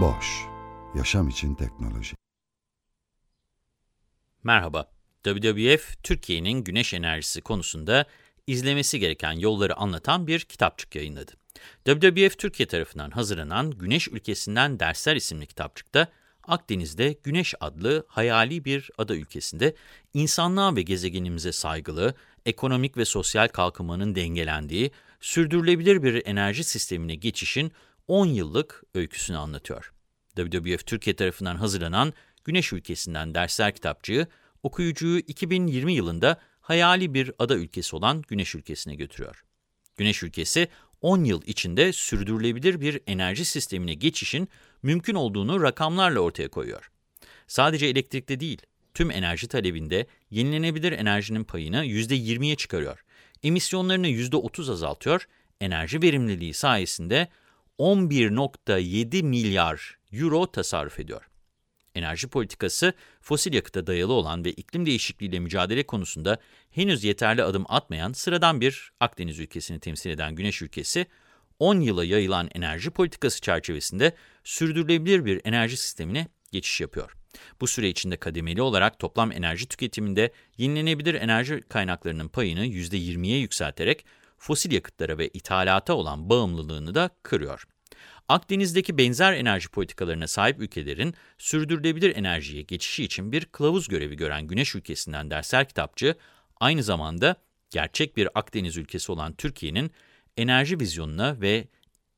Boş, yaşam için teknoloji. Merhaba, WWF Türkiye'nin güneş enerjisi konusunda izlemesi gereken yolları anlatan bir kitapçık yayınladı. WWF Türkiye tarafından hazırlanan Güneş Ülkesinden Dersler isimli kitapçıkta Akdeniz'de Güneş adlı hayali bir ada ülkesinde insanlığa ve gezegenimize saygılı, ekonomik ve sosyal kalkınmanın dengelendiği, sürdürülebilir bir enerji sistemine geçişin 10 yıllık öyküsünü anlatıyor. WWF Türkiye tarafından hazırlanan Güneş Ülkesinden Dersler kitapçığı, okuyucuyu 2020 yılında hayali bir ada ülkesi olan Güneş Ülkesi'ne götürüyor. Güneş Ülkesi, 10 yıl içinde sürdürülebilir bir enerji sistemine geçişin mümkün olduğunu rakamlarla ortaya koyuyor. Sadece elektrikte değil, tüm enerji talebinde yenilenebilir enerjinin payını %20'ye çıkarıyor. Emisyonlarını %30 azaltıyor, enerji verimliliği sayesinde 11.7 milyar euro tasarruf ediyor. Enerji politikası, fosil yakıta dayalı olan ve iklim değişikliğiyle mücadele konusunda henüz yeterli adım atmayan sıradan bir Akdeniz ülkesini temsil eden Güneş ülkesi, 10 yıla yayılan enerji politikası çerçevesinde sürdürülebilir bir enerji sistemine geçiş yapıyor. Bu süre içinde kademeli olarak toplam enerji tüketiminde yenilenebilir enerji kaynaklarının payını %20'ye yükselterek fosil yakıtlara ve ithalata olan bağımlılığını da kırıyor. Akdeniz'deki benzer enerji politikalarına sahip ülkelerin sürdürülebilir enerjiye geçişi için bir kılavuz görevi gören Güneş ülkesinden dersler kitapçı, aynı zamanda gerçek bir Akdeniz ülkesi olan Türkiye'nin enerji vizyonuna ve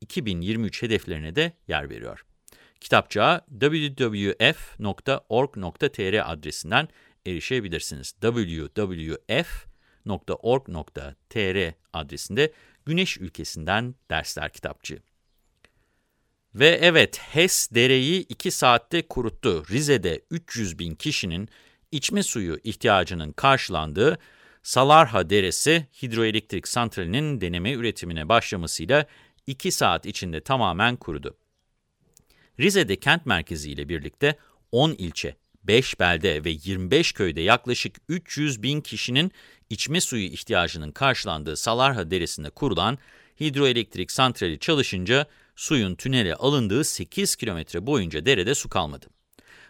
2023 hedeflerine de yer veriyor. Kitapçığa www.org.tr adresinden erişebilirsiniz. www.org.tr adresinde Güneş ülkesinden dersler kitapçığı. Ve evet HES dereyi 2 saatte kuruttu. Rize'de 300 bin kişinin içme suyu ihtiyacının karşılandığı Salarha Deresi hidroelektrik santralinin deneme üretimine başlamasıyla 2 saat içinde tamamen kurudu. Rize'de kent merkezi ile birlikte 10 ilçe, 5 belde ve 25 köyde yaklaşık 300 bin kişinin içme suyu ihtiyacının karşılandığı Salarha Deresi'nde kurulan hidroelektrik santrali çalışınca suyun tünele alındığı 8 kilometre boyunca derede su kalmadı.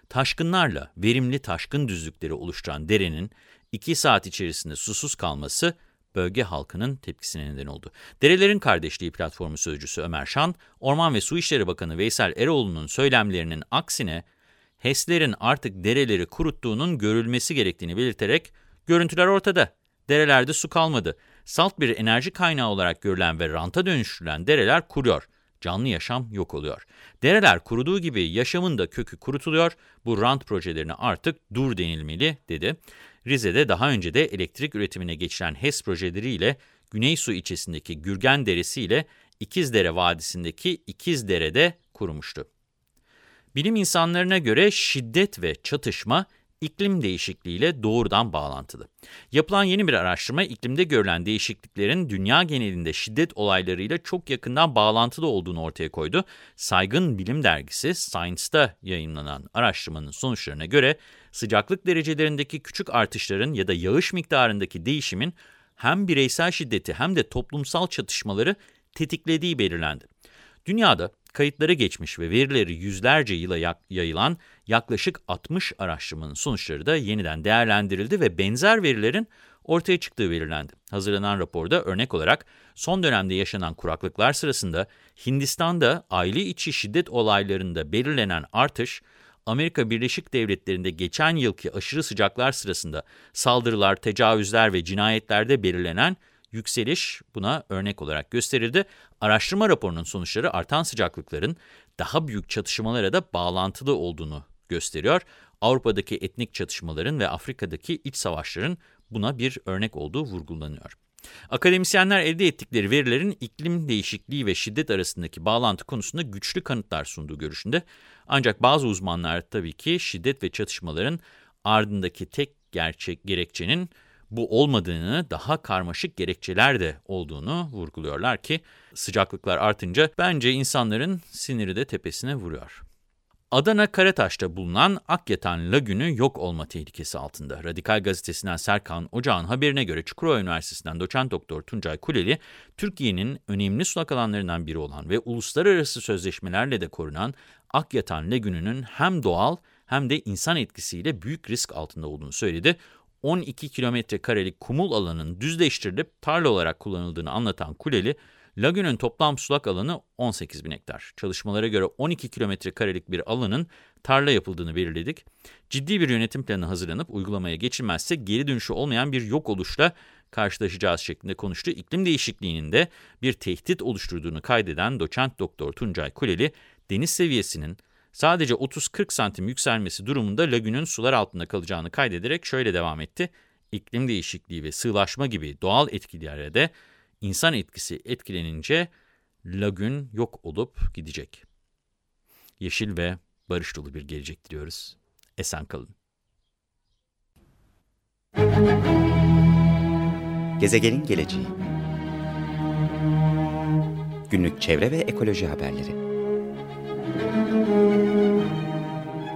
Taşkınlarla verimli taşkın düzlükleri oluşturan derenin 2 saat içerisinde susuz kalması bölge halkının tepkisine neden oldu. Derelerin Kardeşliği Platformu Sözcüsü Ömer Şan, Orman ve Su İşleri Bakanı Veysel Eroğlu'nun söylemlerinin aksine HES'lerin artık dereleri kuruttuğunun görülmesi gerektiğini belirterek, görüntüler ortada, derelerde su kalmadı, salt bir enerji kaynağı olarak görülen ve ranta dönüştürülen dereler kuruyor canlı yaşam yok oluyor. Dereler kuruduğu gibi yaşamın da kökü kurutuluyor, bu rant projelerine artık dur denilmeli dedi. Rize'de daha önce de elektrik üretimine geçilen HES projeleriyle Güneysu ilçesindeki Gürgen Deresi ile İkizdere Vadisi'ndeki İkizdere'de kurumuştu. Bilim insanlarına göre şiddet ve çatışma iklim değişikliğiyle doğrudan bağlantılı. Yapılan yeni bir araştırma iklimde görülen değişikliklerin dünya genelinde şiddet olaylarıyla çok yakından bağlantılı olduğunu ortaya koydu. Saygın bilim dergisi Science'da yayınlanan araştırmanın sonuçlarına göre sıcaklık derecelerindeki küçük artışların ya da yağış miktarındaki değişimin hem bireysel şiddeti hem de toplumsal çatışmaları tetiklediği belirlendi. Dünyada kayıtlara geçmiş ve verileri yüzlerce yıla yayılan yaklaşık 60 araştırmanın sonuçları da yeniden değerlendirildi ve benzer verilerin ortaya çıktığı belirlendi. Hazırlanan raporda örnek olarak son dönemde yaşanan kuraklıklar sırasında Hindistan'da aile içi şiddet olaylarında belirlenen artış, Amerika Birleşik Devletleri'nde geçen yılki aşırı sıcaklar sırasında saldırılar, tecavüzler ve cinayetlerde belirlenen yükseliş buna örnek olarak gösterildi. Araştırma raporunun sonuçları artan sıcaklıkların daha büyük çatışmalara da bağlantılı olduğunu gösteriyor. Avrupa'daki etnik çatışmaların ve Afrika'daki iç savaşların buna bir örnek olduğu vurgulanıyor. Akademisyenler elde ettikleri verilerin iklim değişikliği ve şiddet arasındaki bağlantı konusunda güçlü kanıtlar sunduğu görüşünde. Ancak bazı uzmanlar tabii ki şiddet ve çatışmaların ardındaki tek gerçek gerekçenin bu olmadığını, daha karmaşık gerekçeler de olduğunu vurguluyorlar ki sıcaklıklar artınca bence insanların siniri de tepesine vuruyor. Adana Karataş'ta bulunan Akyatan Lagünü yok olma tehlikesi altında. Radikal Gazetesi'nden Serkan Ocağ'ın haberine göre Çukurova Üniversitesi'nden doçent doktor Tuncay Kuleli, Türkiye'nin önemli sulak alanlarından biri olan ve uluslararası sözleşmelerle de korunan Akyatan Lagünü'nün hem doğal hem de insan etkisiyle büyük risk altında olduğunu söyledi. 12 kilometre karelik kumul alanın düzleştirilip tarla olarak kullanıldığını anlatan Kuleli, Lagünün toplam sulak alanı 18 bin hektar. Çalışmalara göre 12 kilometre karelik bir alanın tarla yapıldığını belirledik. Ciddi bir yönetim planı hazırlanıp uygulamaya geçilmezse geri dönüşü olmayan bir yok oluşla karşılaşacağız şeklinde konuştu. İklim değişikliğinin de bir tehdit oluşturduğunu kaydeden doçent doktor Tuncay Kuleli, deniz seviyesinin sadece 30-40 santim yükselmesi durumunda lagünün sular altında kalacağını kaydederek şöyle devam etti. İklim değişikliği ve sığlaşma gibi doğal etkilere de insan etkisi etkilenince lagün yok olup gidecek. Yeşil ve barış dolu bir gelecek diliyoruz. Esen kalın. Gezegenin geleceği Günlük çevre ve ekoloji haberleri